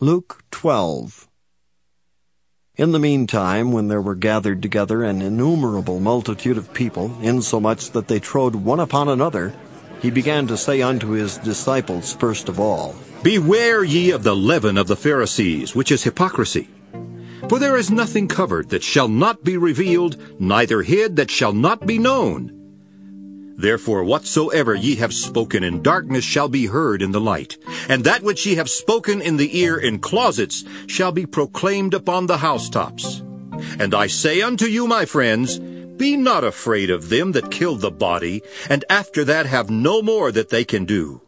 Luke 12. In the meantime, when there were gathered together an innumerable multitude of people, insomuch that they trode one upon another, he began to say unto his disciples first of all, Beware ye of the leaven of the Pharisees, which is hypocrisy. For there is nothing covered that shall not be revealed, neither hid that shall not be known. Therefore whatsoever ye have spoken in darkness shall be heard in the light, and that which ye have spoken in the ear in closets shall be proclaimed upon the housetops. And I say unto you, my friends, be not afraid of them that kill the body, and after that have no more that they can do.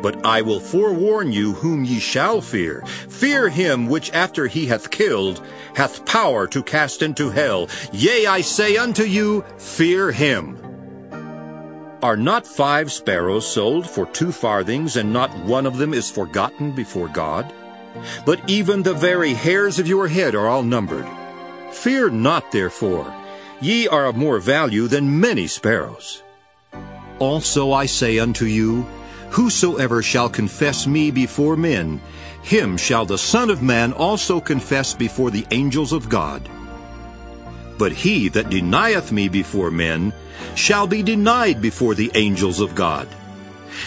But I will forewarn you whom ye shall fear. Fear him which after he hath killed hath power to cast into hell. Yea, I say unto you, fear him. Are not five sparrows sold for two farthings, and not one of them is forgotten before God? But even the very hairs of your head are all numbered. Fear not, therefore. Ye are of more value than many sparrows. Also I say unto you, Whosoever shall confess me before men, him shall the Son of Man also confess before the angels of God. But he that denieth me before men shall be denied before the angels of God.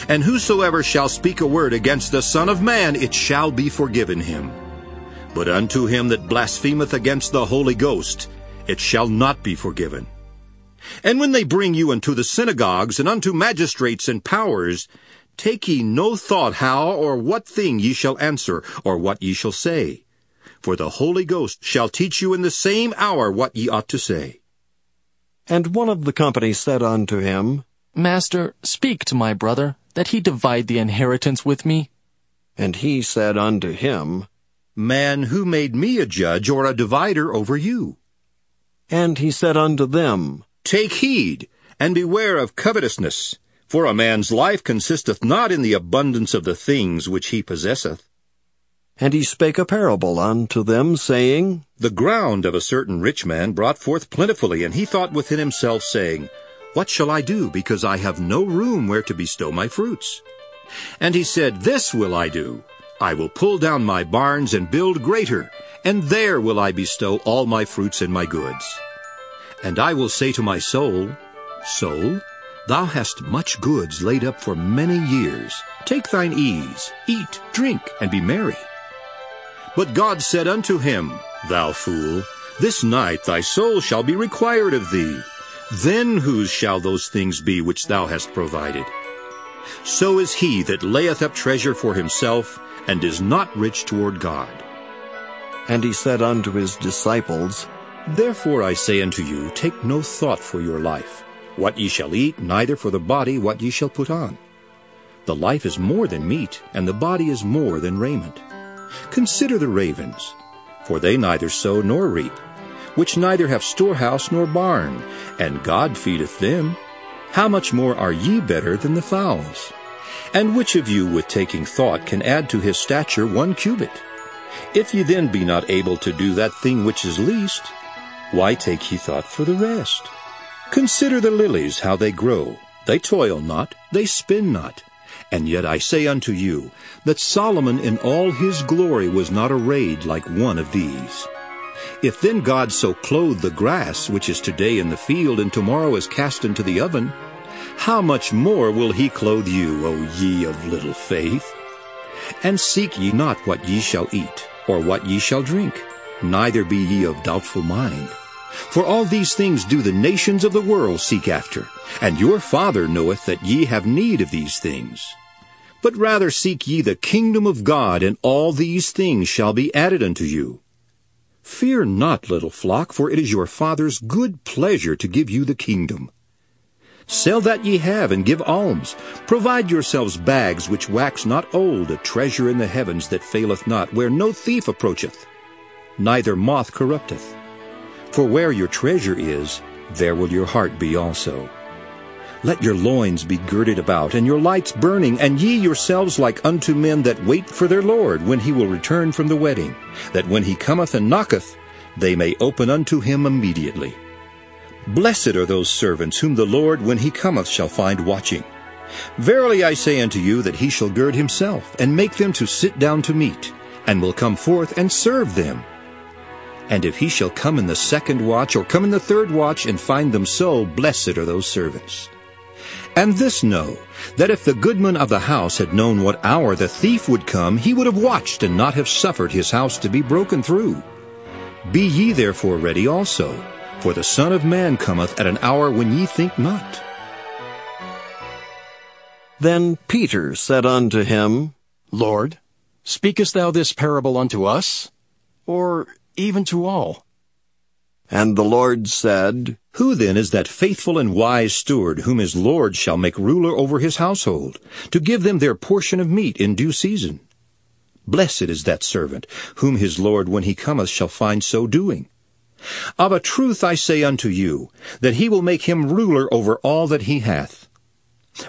And whosoever shall speak a word against the Son of Man, it shall be forgiven him. But unto him that blasphemeth against the Holy Ghost, it shall not be forgiven. And when they bring you unto the synagogues and unto magistrates and powers, take ye no thought how or what thing ye shall answer, or what ye shall say. For the Holy Ghost shall teach you in the same hour what ye ought to say. And one of the company said unto him, Master, speak to my brother, that he divide the inheritance with me. And he said unto him, Man, who made me a judge or a divider over you? And he said unto them, Take heed, and beware of covetousness, for a man's life consisteth not in the abundance of the things which he possesseth. And he spake a parable unto them, saying, The ground of a certain rich man brought forth plentifully, and he thought within himself, saying, What shall I do, because I have no room where to bestow my fruits? And he said, This will I do. I will pull down my barns and build greater, and there will I bestow all my fruits and my goods. And I will say to my soul, Soul, thou hast much goods laid up for many years. Take thine ease, eat, drink, and be merry. But God said unto him, Thou fool, this night thy soul shall be required of thee. Then whose shall those things be which thou hast provided? So is he that layeth up treasure for himself, and is not rich toward God. And he said unto his disciples, Therefore I say unto you, take no thought for your life, what ye shall eat, neither for the body what ye shall put on. The life is more than meat, and the body is more than raiment. Consider the ravens, for they neither sow nor reap, which neither have storehouse nor barn, and God feedeth them. How much more are ye better than the fowls? And which of you with taking thought can add to his stature one cubit? If ye then be not able to do that thing which is least, why take ye thought for the rest? Consider the lilies, how they grow. They toil not, they spin not. And yet I say unto you, that Solomon in all his glory was not arrayed like one of these. If then God so clothe the grass, which is today in the field, and tomorrow is cast into the oven, how much more will he clothe you, O ye of little faith? And seek ye not what ye shall eat, or what ye shall drink, neither be ye of doubtful mind. For all these things do the nations of the world seek after, and your Father knoweth that ye have need of these things. But rather seek ye the kingdom of God, and all these things shall be added unto you. Fear not, little flock, for it is your Father's good pleasure to give you the kingdom. Sell that ye have, and give alms. Provide yourselves bags which wax not old, a treasure in the heavens that faileth not, where no thief approacheth, neither moth corrupteth. For where your treasure is, there will your heart be also. Let your loins be girded about, and your lights burning, and ye yourselves like unto men that wait for their Lord, when he will return from the wedding, that when he cometh and knocketh, they may open unto him immediately. Blessed are those servants whom the Lord, when he cometh, shall find watching. Verily I say unto you that he shall gird himself, and make them to sit down to meat, and will come forth and serve them. And if he shall come in the second watch or come in the third watch and find them so, blessed are those servants. And this know, that if the goodman of the house had known what hour the thief would come, he would have watched and not have suffered his house to be broken through. Be ye therefore ready also, for the Son of Man cometh at an hour when ye think not. Then Peter said unto him, Lord, speakest thou this parable unto us, or even to all? And the Lord said, Who then is that faithful and wise steward whom his Lord shall make ruler over his household, to give them their portion of meat in due season? Blessed is that servant, whom his Lord when he cometh shall find so doing. Of a truth I say unto you, that he will make him ruler over all that he hath.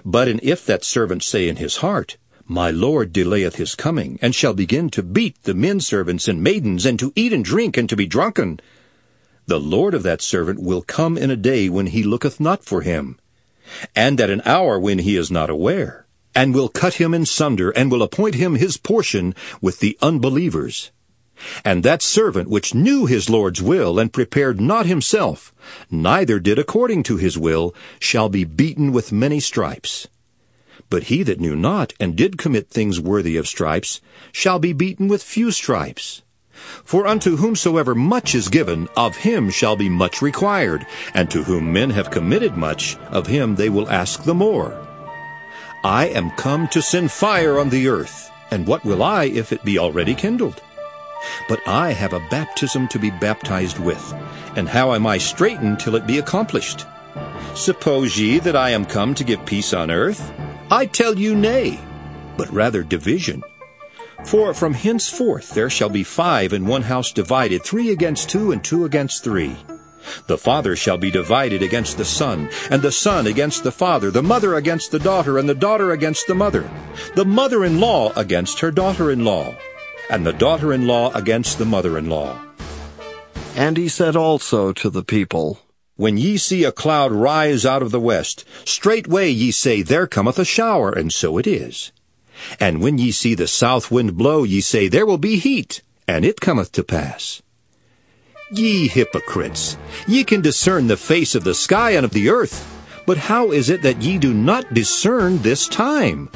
But and if that servant say in his heart, My Lord delayeth his coming, and shall begin to beat the men servants and maidens, and to eat and drink, and to be drunken, the Lord of that servant will come in a day when he looketh not for him, and at an hour when he is not aware, and will cut him in sunder, and will appoint him his portion with the unbelievers. And that servant which knew his Lord's will, and prepared not himself, neither did according to his will, shall be beaten with many stripes. But he that knew not, and did commit things worthy of stripes, shall be beaten with few stripes. For unto whomsoever much is given, of him shall be much required, and to whom men have committed much, of him they will ask the more. I am come to send fire on the earth, and what will I if it be already kindled? But I have a baptism to be baptized with, and how am I straitened till it be accomplished? Suppose ye that I am come to give peace on earth? I tell you nay, but rather division. For from henceforth there shall be five in one house divided, three against two, and two against three. The father shall be divided against the son, and the son against the father, the mother against the daughter, and the daughter against the mother, the mother-in-law against her daughter-in-law, and the daughter-in-law against the mother-in-law. And he said also to the people, When ye see a cloud rise out of the west, straightway ye say, There cometh a shower, and so it is. And when ye see the south wind blow, ye say, There will be heat, and it cometh to pass. Ye hypocrites, ye can discern the face of the sky and of the earth, but how is it that ye do not discern this time?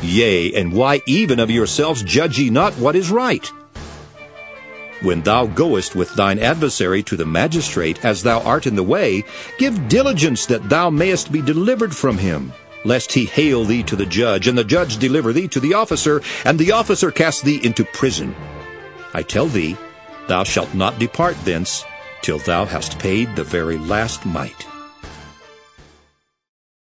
Yea, and why even of yourselves judge ye not what is right? When thou goest with thine adversary to the magistrate, as thou art in the way, give diligence that thou mayest be delivered from him lest he hale thee to the judge, and the judge deliver thee to the officer, and the officer cast thee into prison. I tell thee, thou shalt not depart thence till thou hast paid the very last mite.